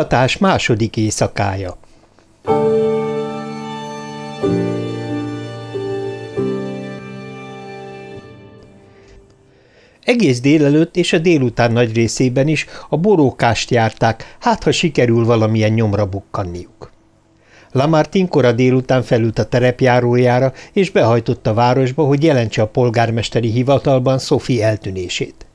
Kutatás második éjszakája Egész délelőtt és a délután nagy részében is a borókást járták, hát ha sikerül valamilyen nyomra bukkanniuk. Lamartin kora délután felült a terepjárójára, és behajtott a városba, hogy jelentse a polgármesteri hivatalban Sophie eltűnését.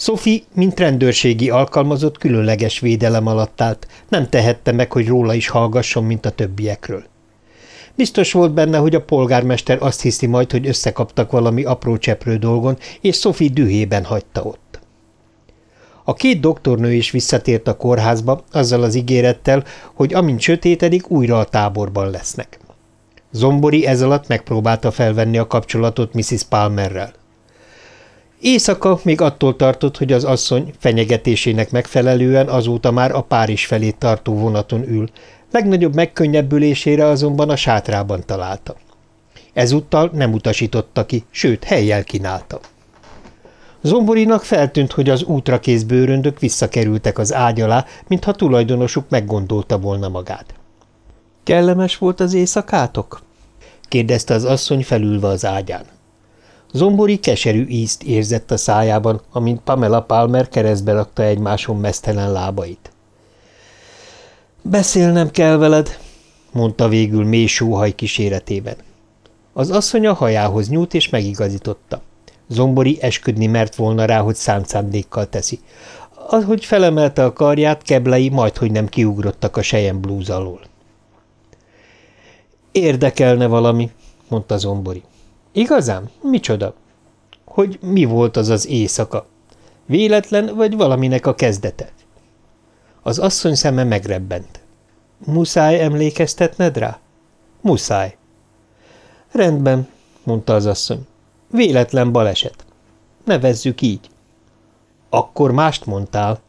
Sophie, mint rendőrségi alkalmazott, különleges védelem alatt állt, nem tehette meg, hogy róla is hallgasson, mint a többiekről. Biztos volt benne, hogy a polgármester azt hiszi majd, hogy összekaptak valami apró cseprő dolgon, és Sophie dühében hagyta ott. A két doktornő is visszatért a kórházba, azzal az ígérettel, hogy amint sötétedik, újra a táborban lesznek. Zombori ez alatt megpróbálta felvenni a kapcsolatot Mrs. Palmerrel. Éjszaka még attól tartott, hogy az asszony fenyegetésének megfelelően azóta már a Párizs felé tartó vonaton ül, legnagyobb megkönnyebbülésére azonban a sátrában találta. Ezúttal nem utasította ki, sőt, helyjel kínálta. Zomborinak feltűnt, hogy az útra kész bőröndök visszakerültek az ágy alá, mintha tulajdonosuk meggondolta volna magát. – Kellemes volt az éjszakátok? – kérdezte az asszony felülve az ágyán. Zombori keserű ízt érzett a szájában, amint Pamela Palmer keresztbe rakta egymáson mesztelen lábait. Beszélnem kell veled, mondta végül mély sóhaj kíséretében. Az asszony a hajához nyúlt és megigazította. Zombori esküdni mert volna rá, hogy szándékkal teszi. Ahogy felemelte a karját, keblei majdhogy nem kiugrottak a sejem blúz alól. Érdekelne valami, mondta Zombori. Igazán? Micsoda? Hogy mi volt az az éjszaka? Véletlen, vagy valaminek a kezdete? Az asszony szeme megrebbent. Muszáj emlékeztetned rá? Muszáj. Rendben, mondta az asszony. Véletlen baleset. Nevezzük így. Akkor mást mondtál.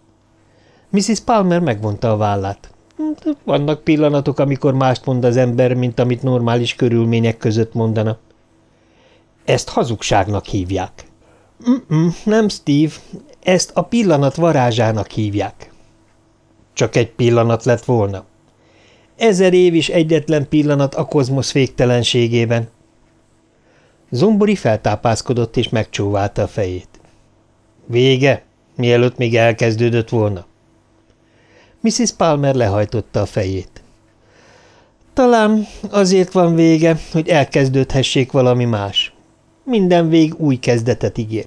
Mrs. Palmer megvonta a vállát. Vannak pillanatok, amikor mást mond az ember, mint amit normális körülmények között mondana. Ezt hazugságnak hívják. Mm nem, Steve, ezt a pillanat varázsának hívják. Csak egy pillanat lett volna. Ezer év is egyetlen pillanat a kozmosz végtelenségében. Zombori feltápászkodott és megcsóválta a fejét. Vége, mielőtt még elkezdődött volna. Mrs. Palmer lehajtotta a fejét. Talán azért van vége, hogy elkezdődhessék valami más. Minden vég új kezdetet ígér.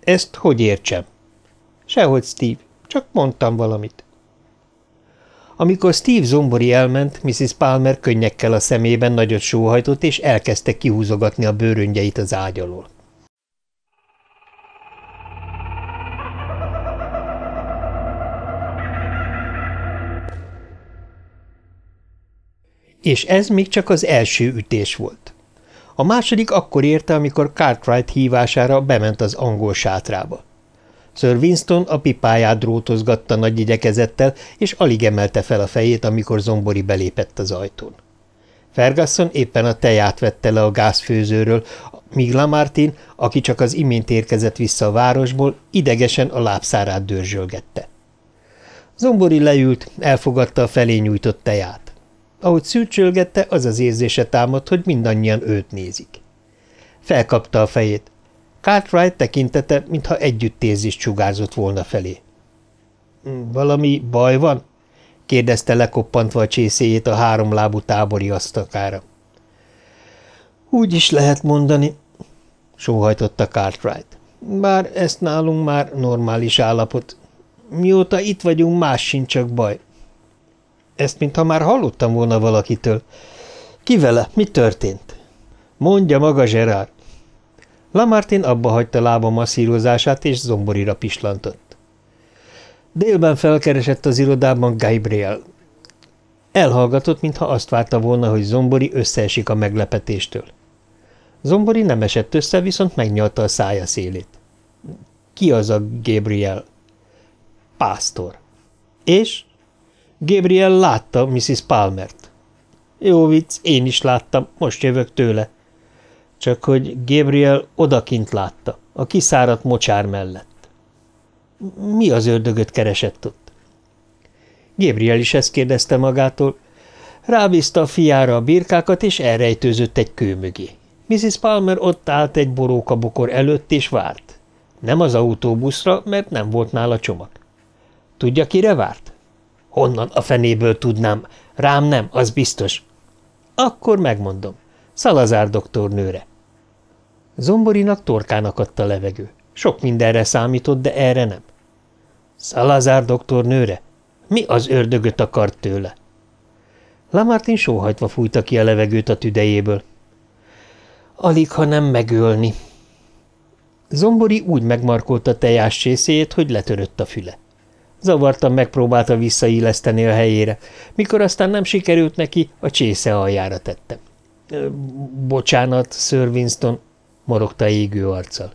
Ezt hogy értsem? Sehogy, Steve, csak mondtam valamit. Amikor Steve Zombori elment, Mrs. Palmer könnyekkel a szemében nagyot sóhajtott, és elkezdte kihúzogatni a bőröngyeit az ágy alól. És ez még csak az első ütés volt. A második akkor érte, amikor Cartwright hívására bement az angol sátrába. Sir Winston a pipáját drótozgatta nagy igyekezettel, és alig emelte fel a fejét, amikor Zombori belépett az ajtón. Ferguson éppen a teját vette le a gázfőzőről, míg Lamartin, aki csak az imént érkezett vissza a városból, idegesen a lábszárát dörzsölgette. Zombori leült, elfogadta a felé nyújtott teját. Ahogy szűcsölgette, az az érzése támadt, hogy mindannyian őt nézik. Felkapta a fejét. Cartwright tekintete, mintha együttérzést sugárzott volna felé. – Valami baj van? – kérdezte lekoppantva a csészéjét a háromlábú tábori asztakára. – Úgy is lehet mondani – sóhajtotta Cartwright. – Bár ezt nálunk már normális állapot. Mióta itt vagyunk, más sincs csak baj. Ezt mintha már hallottam volna valakitől. Ki vele? Mi történt? Mondja maga, Gerard. Lamartin abba hagyta lába masszírozását, és zomborira pislantott. Délben felkeresett az irodában Gabriel. Elhallgatott, mintha azt várta volna, hogy Zombori összeesik a meglepetéstől. Zombori nem esett össze, viszont megnyalta a szája szélét. Ki az a Gabriel? Pásztor. És? Gabriel látta Mrs. Palmert. Jó vicc, én is láttam, most jövök tőle. Csak hogy Gabriel odakint látta, a kiszáradt mocsár mellett. Mi az ördögöt keresett ott? Gabriel is ezt kérdezte magától. Rábízta a fiára a birkákat, és elrejtőzött egy kő mögé. Mrs. Palmer ott állt egy borókabokor előtt, és várt. Nem az autóbuszra, mert nem volt nála csomag. Tudja, kire várt? Honnan a fenéből tudnám? Rám nem, az biztos. Akkor megmondom. Szalazár doktornőre. Zomborinak torkának adta levegő. Sok mindenre számított, de erre nem. Szalazár doktornőre? Mi az ördögöt akart tőle? Lamartin sóhajtva fújta ki a levegőt a tüdejéből. Alig, ha nem megölni. Zombori úgy megmarkolta tejás csészéjét, hogy letörött a füle. Zavartan megpróbálta visszailleszteni a helyére, mikor aztán nem sikerült neki, a csésze aljára tette. – Bocsánat, Sir Winston – morogta égő arccal.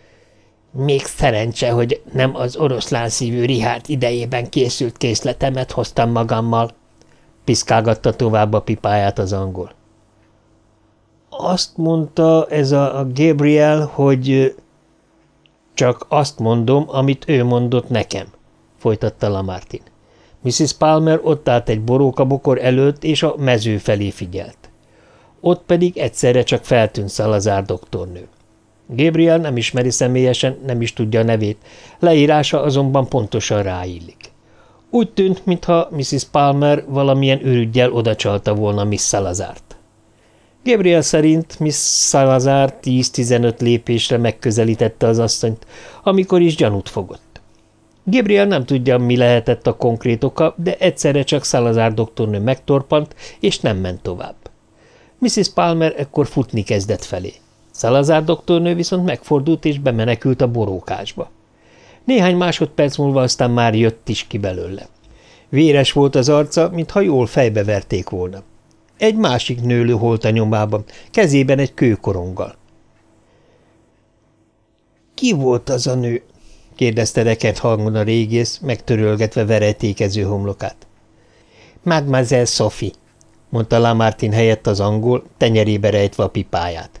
– Még szerencse, hogy nem az oroszlán szívű Rihárd idejében készült készletemet hoztam magammal – piszkálgatta tovább a pipáját az angol. – Azt mondta ez a Gabriel, hogy… – Csak azt mondom, amit ő mondott nekem – folytatta Lamartin. Mrs. Palmer ott állt egy borókabokor előtt, és a mező felé figyelt. Ott pedig egyszerre csak feltűnt Szalazár doktornő. Gabriel nem ismeri személyesen, nem is tudja a nevét, leírása azonban pontosan ráillik. Úgy tűnt, mintha Mrs. Palmer valamilyen ürügyjel odacsalta volna Miss Salazárt. Gabriel szerint Miss Salazar 10-15 lépésre megközelítette az asszonyt, amikor is gyanút fogott. Gabriel nem tudja, mi lehetett a konkrét oka, de egyszerre csak Salazar doktornő megtorpant, és nem ment tovább. Mrs. Palmer ekkor futni kezdett felé. Salazar doktornő viszont megfordult és bemenekült a borókásba. Néhány másodperc múlva aztán már jött is ki belőle. Véres volt az arca, mintha jól fejbeverték volna. Egy másik nőlő holt a nyomában, kezében egy kőkoronggal. – Ki volt az a nő? Kérdezte rekent hangon a régész, megtörölgetve verejtékező homlokát. Mademoiselle Sophie, mondta Lamartin helyett az angol, tenyerébe rejtve a pipáját.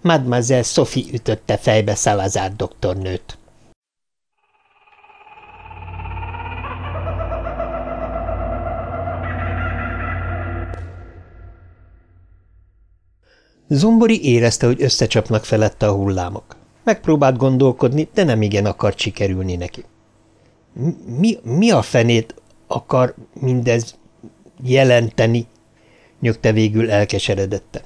Mademoiselle Sophie ütötte fejbe Salazar doktornőt. Zombori érezte, hogy összecsapnak felette a hullámok. Megpróbált gondolkodni, de nem igen akart sikerülni neki. Mi, mi a fenét akar mindez jelenteni? nyögte végül elkeseredetten.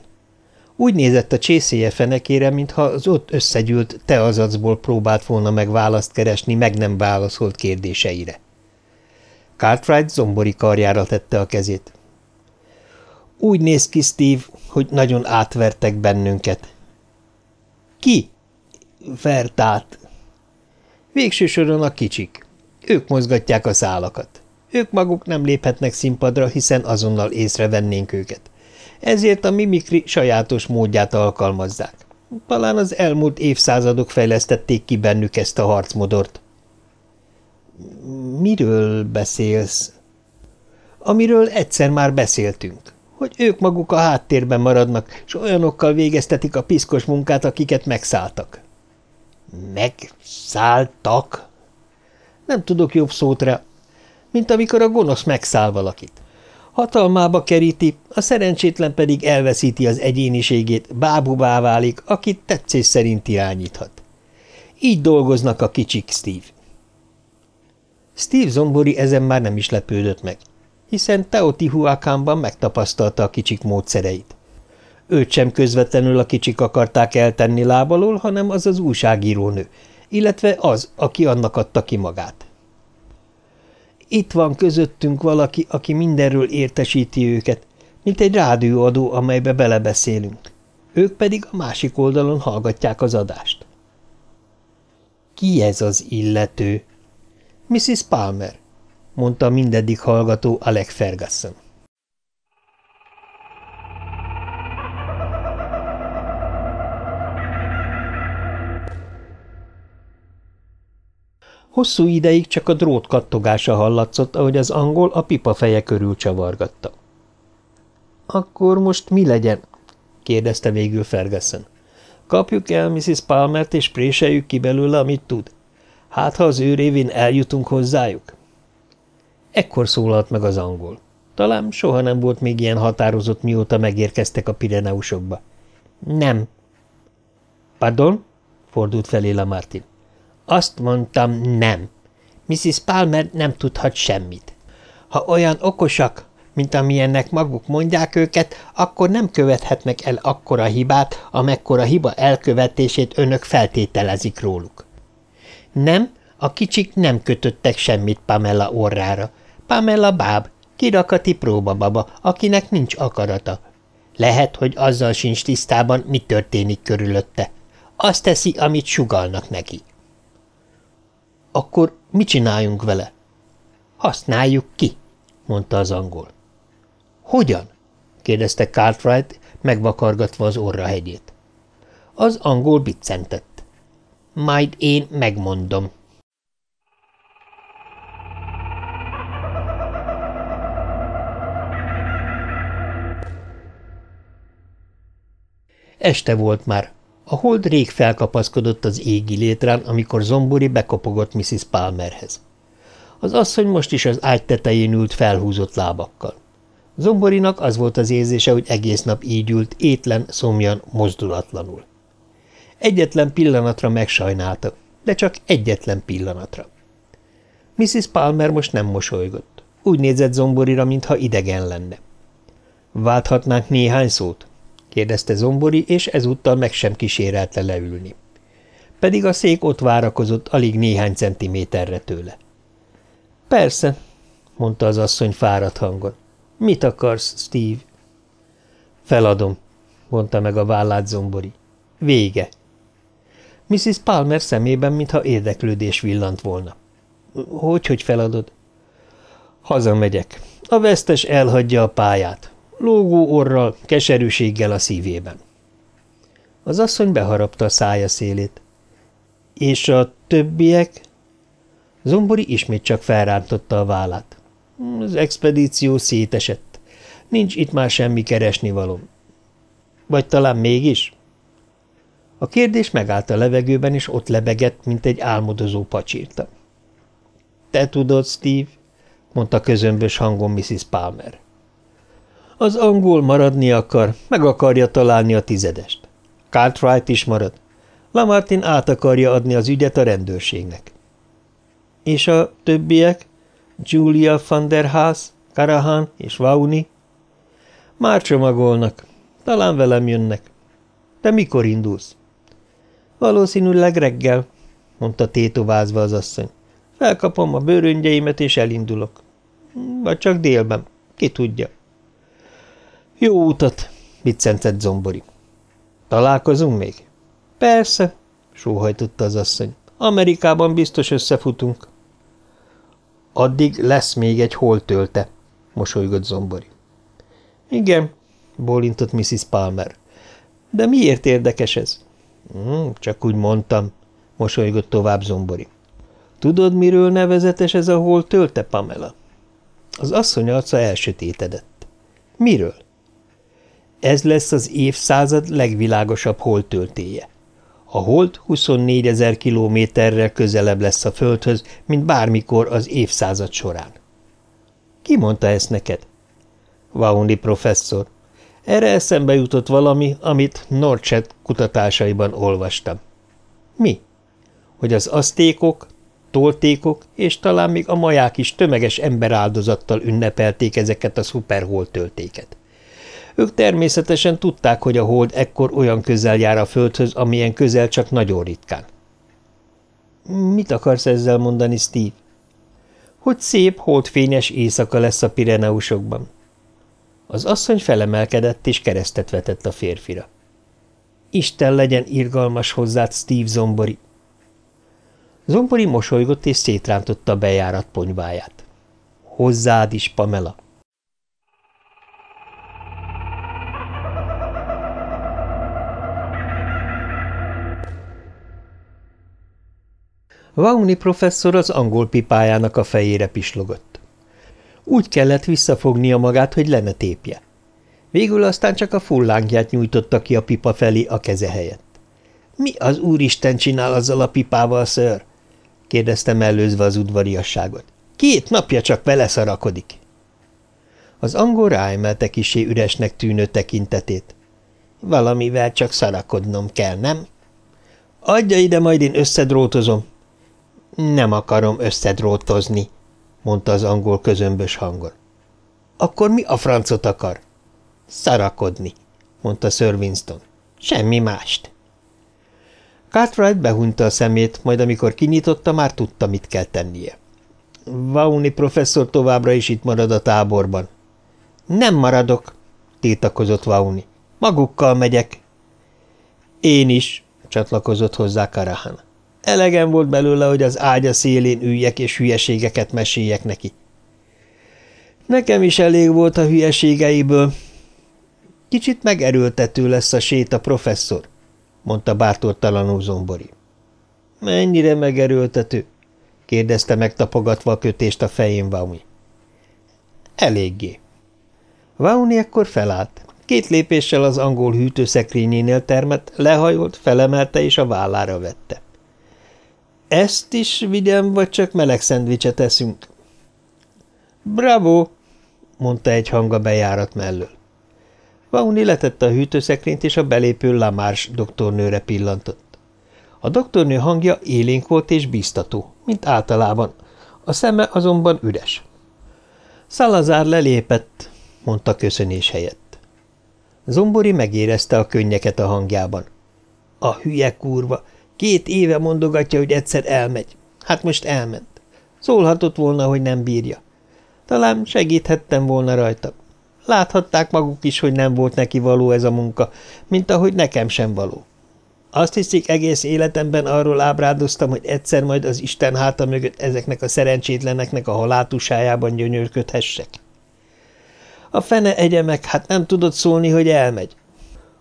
Úgy nézett a csészéje fenekére, mintha az ott összegyűlt teazacból próbált volna meg választ keresni meg nem válaszolt kérdéseire. Cartwright zombori karjára tette a kezét. Úgy néz ki, Steve, hogy nagyon átvertek bennünket. Ki? Vert át. Végső soron a kicsik. Ők mozgatják a szálakat. Ők maguk nem léphetnek színpadra, hiszen azonnal észrevennénk őket. Ezért a mimikri sajátos módját alkalmazzák. Talán az elmúlt évszázadok fejlesztették ki bennük ezt a harcmodort. Miről beszélsz? Amiről egyszer már beszéltünk, hogy ők maguk a háttérben maradnak, és olyanokkal végeztetik a piszkos munkát, akiket megszálltak. Megszálltak? Nem tudok jobb szót rá, mint amikor a gonosz megszáll valakit. Hatalmába keríti, a szerencsétlen pedig elveszíti az egyéniségét, bábubá válik, akit tetszés szerint irányíthat. Így dolgoznak a kicsik, Steve. Steve Zombori ezen már nem is lepődött meg, hiszen Teotihuacánban megtapasztalta a kicsik módszereit. Őt sem közvetlenül a kicsik akarták eltenni lábalól, hanem az az újságírónő, illetve az, aki annak adta ki magát. Itt van közöttünk valaki, aki mindenről értesíti őket, mint egy rádióadó, amelybe belebeszélünk. Ők pedig a másik oldalon hallgatják az adást. Ki ez az illető? Mrs. Palmer, mondta mindeddig hallgató Alec Ferguson. Hosszú ideig csak a drót kattogása hallatszott, ahogy az angol a pipa feje körül csavargatta. – Akkor most mi legyen? – kérdezte végül Ferguson. – Kapjuk el Mrs. Palmert és préseljük ki belőle, amit tud? Hát, ha az ő révén eljutunk hozzájuk? Ekkor szólalt meg az angol. Talán soha nem volt még ilyen határozott, mióta megérkeztek a Pireneusokba. Nem. Pardon? fordult felé Martin. Azt mondtam, nem. Mrs. Palmer nem tudhat semmit. Ha olyan okosak, mint amilyennek maguk mondják őket, akkor nem követhetnek el akkora hibát, amekkora hiba elkövetését önök feltételezik róluk. Nem, a kicsik nem kötöttek semmit Pamela orrára. Pamela báb, kirakati próbababa, akinek nincs akarata. Lehet, hogy azzal sincs tisztában, mi történik körülötte. Azt teszi, amit sugalnak neki. Akkor mit csináljunk vele? Használjuk ki, mondta az angol. Hogyan? kérdezte Cartwright, megvakargatva az orra hegyét. Az angol biccentett. Majd én megmondom. Este volt már. A hold rég felkapaszkodott az égi létrán, amikor Zombori bekopogott Mrs. Palmerhez. Az asszony most is az ágy tetején ült felhúzott lábakkal. Zomborinak az volt az érzése, hogy egész nap így ült, étlen, szomjan, mozdulatlanul. Egyetlen pillanatra megsajnálta, de csak egyetlen pillanatra. Mrs. Palmer most nem mosolygott. Úgy nézett Zomborira, mintha idegen lenne. Válthatnánk néhány szót? Kérdezte Zombori, és ezúttal meg sem kísérelte leülni. Pedig a szék ott várakozott alig néhány centiméterre tőle. Persze, mondta az asszony fáradt hangon. Mit akarsz, Steve? Feladom, mondta meg a vállát Zombori. Vége. Mrs. Palmer szemében, mintha érdeklődés villant volna. Hogy, hogy feladod? Hazamegyek. A vesztes elhagyja a pályát. Lógó orral, keserűséggel a szívében. Az asszony beharapta a szája szélét. És a többiek? Zombori ismét csak felrántotta a vállát. Az expedíció szétesett. Nincs itt már semmi keresnivaló. Vagy talán mégis? A kérdés megállt a levegőben, és ott lebegett, mint egy álmodozó pacsírta. – Te tudod, Steve? – mondta közömbös hangon Mrs. Palmer. Az angol maradni akar, meg akarja találni a tizedest. Cartwright is marad. Lamartin át akarja adni az ügyet a rendőrségnek. És a többiek? Julia van der Haas, Karahan és Vauni? Már csomagolnak. Talán velem jönnek. De mikor indulsz? Valószínűleg reggel, mondta tétovázva az asszony. Felkapom a bőröngyeimet és elindulok. Vagy csak délben. Ki tudja. Jó utat, biccentett Zombori. Találkozunk még? Persze, sóhajtotta az asszony. Amerikában biztos összefutunk. Addig lesz még egy holtölte, mosolygott Zombori. Igen, bólintott Mrs. Palmer. De miért érdekes ez? Hmm, csak úgy mondtam, mosolygott tovább Zombori. Tudod, miről nevezetes ez a holtölte, Pamela? Az asszony arca elsötétedett. Miről? Ez lesz az évszázad legvilágosabb holdtöltéje. A hold 24 ezer kilométerrel közelebb lesz a Földhöz, mint bármikor az évszázad során. Ki mondta ezt neked? Vaundi professzor. Erre eszembe jutott valami, amit Norchet kutatásaiban olvastam. Mi? Hogy az asztékok, toltékok és talán még a maják is tömeges emberáldozattal ünnepelték ezeket a szuperholtöltéket. Ők természetesen tudták, hogy a hold ekkor olyan közel jár a földhöz, amilyen közel csak nagyon ritkán. Mit akarsz ezzel mondani, Steve? Hogy szép, holdfényes éjszaka lesz a Pireneusokban. Az asszony felemelkedett és keresztet vetett a férfira. Isten legyen irgalmas hozzád, Steve Zombori! Zombori mosolygott és szétrántotta a bejárat ponyváját. Hozzád is, Pamela! Vauni professzor az angol pipájának a fejére pislogott. Úgy kellett visszafognia magát, hogy lenne tépje. Végül aztán csak a fullángját nyújtotta ki a pipa felé a keze helyett. – Mi az úristen csinál azzal a pipával, ször? – kérdezte mellőzve az udvariasságot. – Két napja csak vele szarakodik. Az angol ráemelte kisé üresnek tűnő tekintetét. Valamivel csak szarakodnom kell, nem? Adja ide, majd én összedrótozom. Nem akarom összedrótozni, mondta az angol közömbös hangon. Akkor mi a francot akar? Szarakodni, mondta Sir Winston. Semmi mást. Cartwright behunta a szemét, majd amikor kinyitotta, már tudta, mit kell tennie. Vauni professzor továbbra is itt marad a táborban. Nem maradok, tiltakozott Vauni. Magukkal megyek. Én is, csatlakozott hozzá Karahan. Elegem volt belőle, hogy az ágya szélén üljek és hülyeségeket meséljek neki. Nekem is elég volt a hülyeségeiből. Kicsit megerőltető lesz a séta, professzor, mondta bártortalanul zombori. Mennyire megerőltető? kérdezte megtapogatva a kötést a fején Vaumi. Eléggé. Vauni ekkor felállt. Két lépéssel az angol hűtőszekrényénél termett, lehajolt, felemelte és a vállára vette. Ezt is vigyem, vagy csak meleg szendvicset eszünk? Bravo! mondta egy hang a bejárat mellől. Vauni letette a hűtőszekrényt, és a belépő Lamárs doktornőre pillantott. A doktornő hangja élénk volt és biztató, mint általában, a szeme azonban üres. Szalazár lelépett, mondta köszönés helyett. Zombori megérezte a könnyeket a hangjában. A hülye kurva, két éve mondogatja, hogy egyszer elmegy. Hát most elment. Szólhatott volna, hogy nem bírja. Talán segíthettem volna rajta. Láthatták maguk is, hogy nem volt neki való ez a munka, mint ahogy nekem sem való. Azt hiszik, egész életemben arról ábrádoztam, hogy egyszer majd az Isten háta mögött ezeknek a szerencsétleneknek a haláltusájában gyönyörködhessek. A fene egye meg, hát nem tudott szólni, hogy elmegy.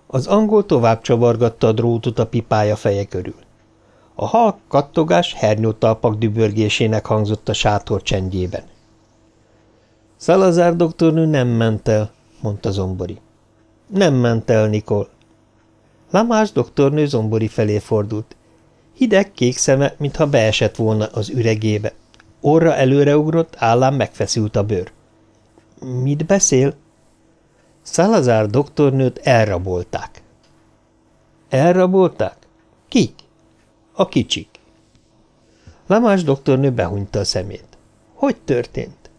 Az angol tovább csavargatta a drótot a pipája feje körül. A halk kattogás hernyótalpak dübörgésének hangzott a sátor csendjében. Szalazár doktornő nem ment el, mondta Zombori. Nem ment el, Nikol. Lamás doktornő Zombori felé fordult. Hideg kék szeme, mintha beesett volna az üregébe. Orra előreugrott, állán megfeszült a bőr. Mit beszél? Szalazár doktornőt elrabolták. Elrabolták? A kicsik. Lamás doktornő behunyta a szemét. Hogy történt?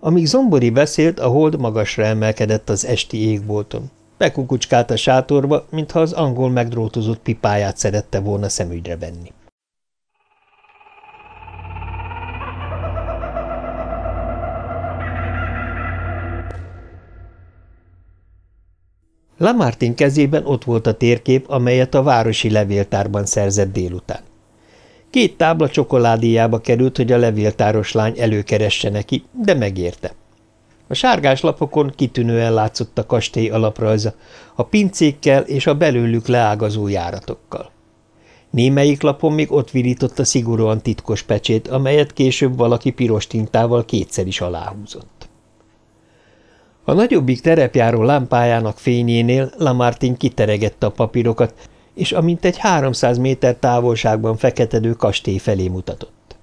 Amíg Zombori beszélt, a hold magasra emelkedett az esti égbolton. Bekukucskált a sátorba, mintha az angol megdrótozott pipáját szerette volna szemügyre venni. Lamartin kezében ott volt a térkép, amelyet a városi levéltárban szerzett délután. Két tábla csokoládéjába került, hogy a levéltáros lány előkeresse neki, de megérte. A sárgás lapokon kitűnően látszott a kastély alaprajza, a pincékkel és a belőlük leágazó járatokkal. Némelyik lapon még ott virított a szigorúan titkos pecsét, amelyet később valaki piros tintával kétszer is aláhúzott. A nagyobbik terepjáró lámpájának fényénél Lamartin kiteregette a papírokat, és amint egy 300 méter távolságban feketedő kastély felé mutatott.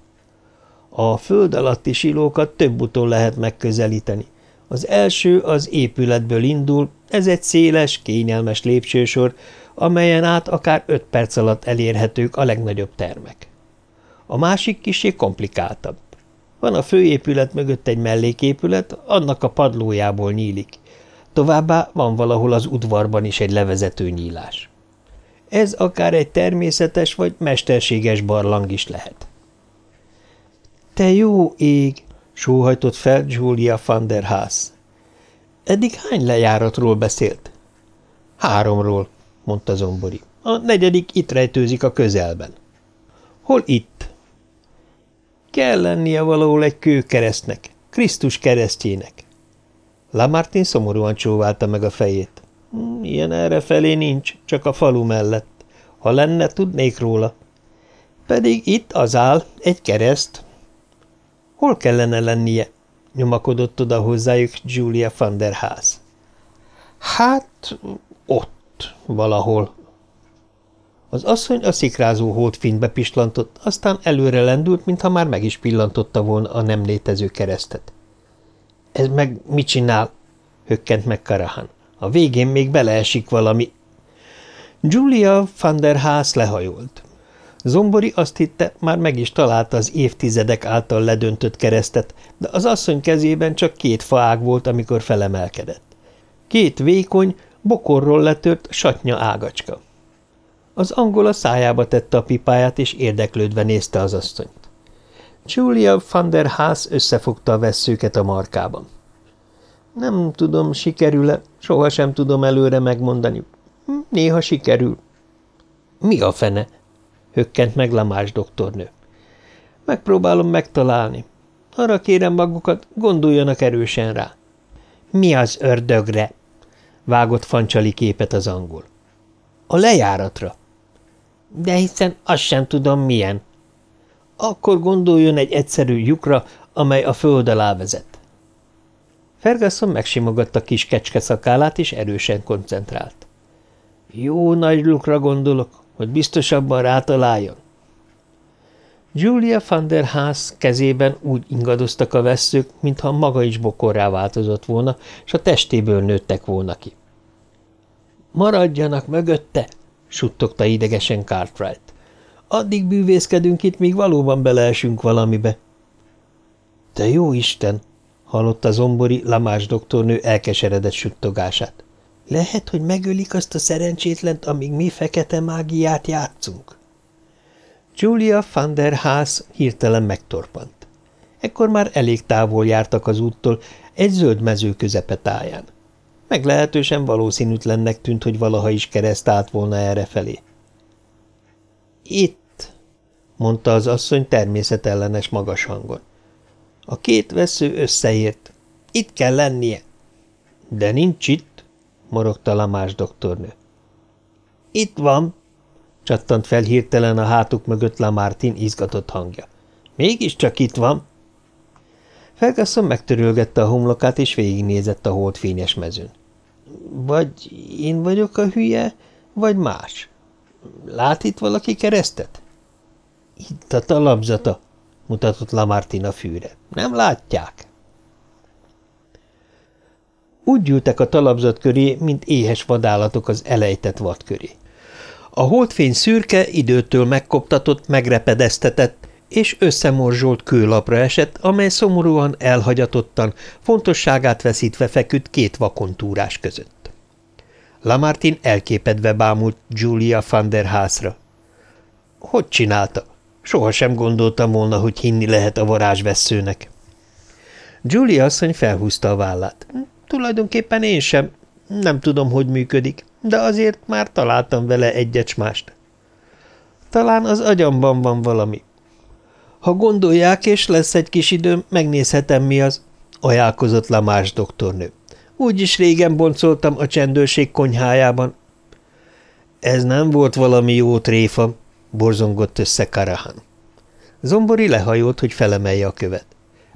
A föld alatti silókat több úton lehet megközelíteni. Az első az épületből indul, ez egy széles, kényelmes lépcsősor, amelyen át akár öt perc alatt elérhetők a legnagyobb termek. A másik kisé komplikáltabb. Van a főépület mögött egy melléképület, annak a padlójából nyílik. Továbbá van valahol az udvarban is egy levezető nyílás. Ez akár egy természetes vagy mesterséges barlang is lehet. – Te jó ég! – sóhajtott fel Julia van der Haas. – Eddig hány lejáratról beszélt? – Háromról – mondta Zombori. – A negyedik itt rejtőzik a közelben. – Hol itt? – Kell lennie valahol egy kőkeresztnek, Krisztus keresztjének. Lamartin szomorúan csóválta meg a fejét. Hmm, ilyen erre felé nincs, csak a falu mellett. Ha lenne, tudnék róla. Pedig itt az áll, egy kereszt. Hol kellene lennie? nyomakodott oda hozzájuk Julia van der Haas. Hát, ott, valahol. Az asszony a szikrázó holdfénybe pislantott, aztán előre lendült, mintha már meg is pillantotta volna a nem létező keresztet. – Ez meg mit csinál? – hökkent meg Karahan. – A végén még beleesik valami. Julia van der Haas lehajolt. Zombori azt hitte, már meg is találta az évtizedek által ledöntött keresztet, de az asszony kezében csak két faág volt, amikor felemelkedett. Két vékony, bokorról letört satnya ágacska. Az angol a szájába tette a pipáját, és érdeklődve nézte az asszonyt. Julia van der Haas összefogta a vesszőket a markában. Nem tudom, sikerül-e, sohasem tudom előre megmondani. Néha sikerül. Mi a fene? hökkent meg Lamás doktornő. Megpróbálom megtalálni. Arra kérem magukat, gondoljanak erősen rá. Mi az ördögre? vágott fancsali képet az angol. A lejáratra. De hiszen azt sem tudom milyen. Akkor gondoljon egy egyszerű lyukra, amely a föld alá vezet. Ferguson megsimogatta kis kecske szakálát, és erősen koncentrált. Jó nagy lukra gondolok, hogy biztosabban rátaláljon. Julia van der Haas kezében úgy ingadoztak a vesszők, mintha maga is bokorrá változott volna, és a testéből nőttek volna ki. – Maradjanak mögötte! – suttogta idegesen Cartwright. – Addig bűvészkedünk itt, míg valóban beleesünk valamibe. – Te jó Isten! – hallotta zombori Lamás doktornő elkeseredett suttogását. Lehet, hogy megölik azt a szerencsétlent, amíg mi fekete mágiát játszunk. Julia van der Haas hirtelen megtorpant. Ekkor már elég távol jártak az úttól, egy zöld mező közepetáján. Meglehetősen valószínűtlennek tűnt, hogy valaha is kereszt állt volna errefelé. Itt, mondta az asszony természetellenes magas hangon. A két vesző összeért. Itt kell lennie. De nincs itt, morogta Lamás doktornő. Itt van, csattant fel hirtelen a hátuk mögött Lamartin izgatott hangja. Mégiscsak itt van. Ferguson megtörölgette a homlokát, és végignézett a holdfényes mezőn. Vagy én vagyok a hülye, vagy más? Lát itt valaki keresztet? Itt a talapzata, mutatott Lamartin a fűre. Nem látják? Úgy gyűltek a talapzat köré, mint éhes vadállatok az elejtett vad köré. A holdfény szürke, időtől megkoptatott, megrepedeztetett, és összemorzsolt kőlapra esett, amely szomorúan elhagyatottan, fontosságát veszítve feküdt két vakontúrás között. Lamartin elképedve bámult Julia van der Haasra. Hogy csinálta? Soha sem gondoltam volna, hogy hinni lehet a varázsvesszőnek. Julia asszony felhúzta a vállát. Tulajdonképpen én sem. Nem tudom, hogy működik, de azért már találtam vele egyet mást. Talán az agyamban van valami. Ha gondolják, és lesz egy kis időm, megnézhetem mi az, ajánlkozott Lamás doktornő. Úgyis régen boncoltam a csendőrség konyhájában. Ez nem volt valami jó tréfa, borzongott össze Karahan. Zombori lehajolt, hogy felemelje a követ.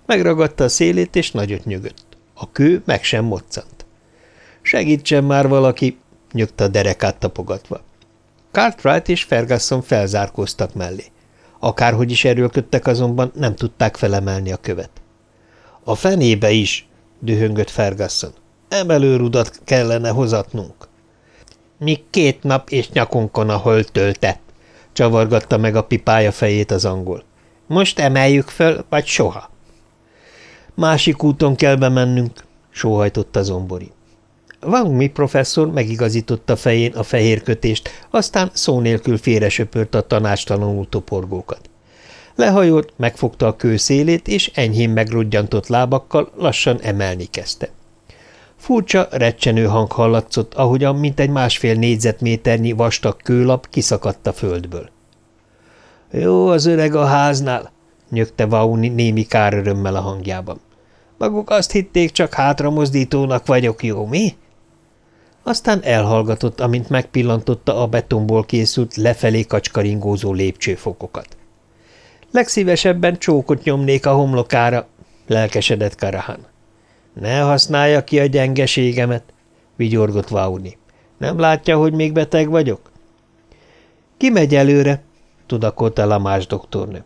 Megragadta a szélét, és nagyot nyögött. A kő meg sem moccant. Segítsen már valaki, nyögte a derekát tapogatva. Cartwright és Ferguson felzárkóztak mellé. Akárhogy is erőlködtek, azonban nem tudták felemelni a követ. A fenébe is, dühöngött Ferguson. Emelőrudat kellene hozatnunk. Mi két nap és nyakunkon a hold töltett, csavargatta meg a pipája fejét az angol. Most emeljük föl, vagy soha? Másik úton kell bemennünk, sóhajtotta Zombori. Wang Mi professzor megigazította fején a fehér kötést, aztán szó nélkül félresöpört a tanástalanul toporgókat. Lehajolt, megfogta a kő és enyhén megrodjantott lábakkal lassan emelni kezdte. Furcsa, recsenő hang hallatszott, ahogyan mintegy másfél négyzetméternyi vastag kőlap kiszakadt a földből. – Jó az öreg a háznál! – nyögte Vauni némi kárörömmel a hangjában. Maguk azt hitték, csak hátramozdítónak vagyok, jó, mi? Aztán elhallgatott, amint megpillantotta a betonból készült lefelé kacskaringózó lépcsőfokokat. Legszívesebben csókot nyomnék a homlokára, lelkesedett Karahan. Ne használja ki a gyengeségemet, vigyorgott Vauni. Nem látja, hogy még beteg vagyok? Ki megy előre? tudakolta a más doktornő.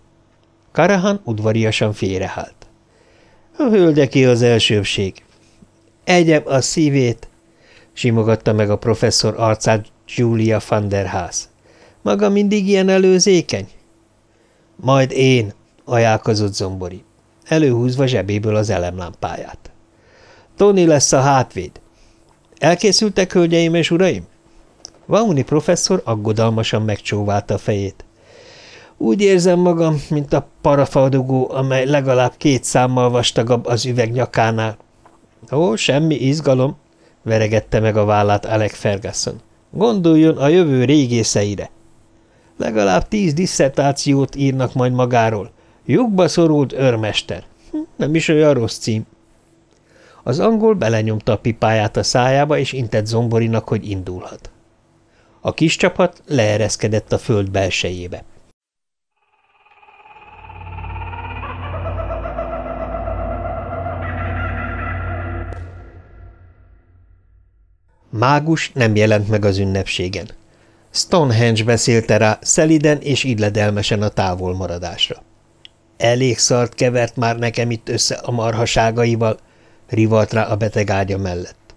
Karahan udvariasan félrehált. A hölgyeké az elsőbség. Egyem a szívét, simogatta meg a professzor arcát Julia van der Haas. Maga mindig ilyen előzékeny? Majd én, ajánlkozott Zombori, előhúzva zsebéből az elemlámpáját. Tony lesz a hátvéd. Elkészültek, hölgyeim és uraim? Vauni professzor aggodalmasan megcsóválta a fejét. Úgy érzem magam, mint a parafadugó, amely legalább két számmal vastagabb az üveg nyakánál. Ó, semmi izgalom, veregette meg a vállát Alec Ferguson. Gondoljon a jövő régészeire. Legalább tíz disszertációt írnak majd magáról. Lyukba szorult őrmester. Hm, nem is olyan rossz cím. Az angol belenyomta a pipáját a szájába, és intett Zomborinak, hogy indulhat. A kis csapat leereszkedett a föld belsejébe. Mágus nem jelent meg az ünnepségen. Stonehenge beszélte rá szeliden és illedelmesen a távolmaradásra. Elég szart kevert már nekem itt össze a marhaságaival, rivalt rá a beteg ágya mellett.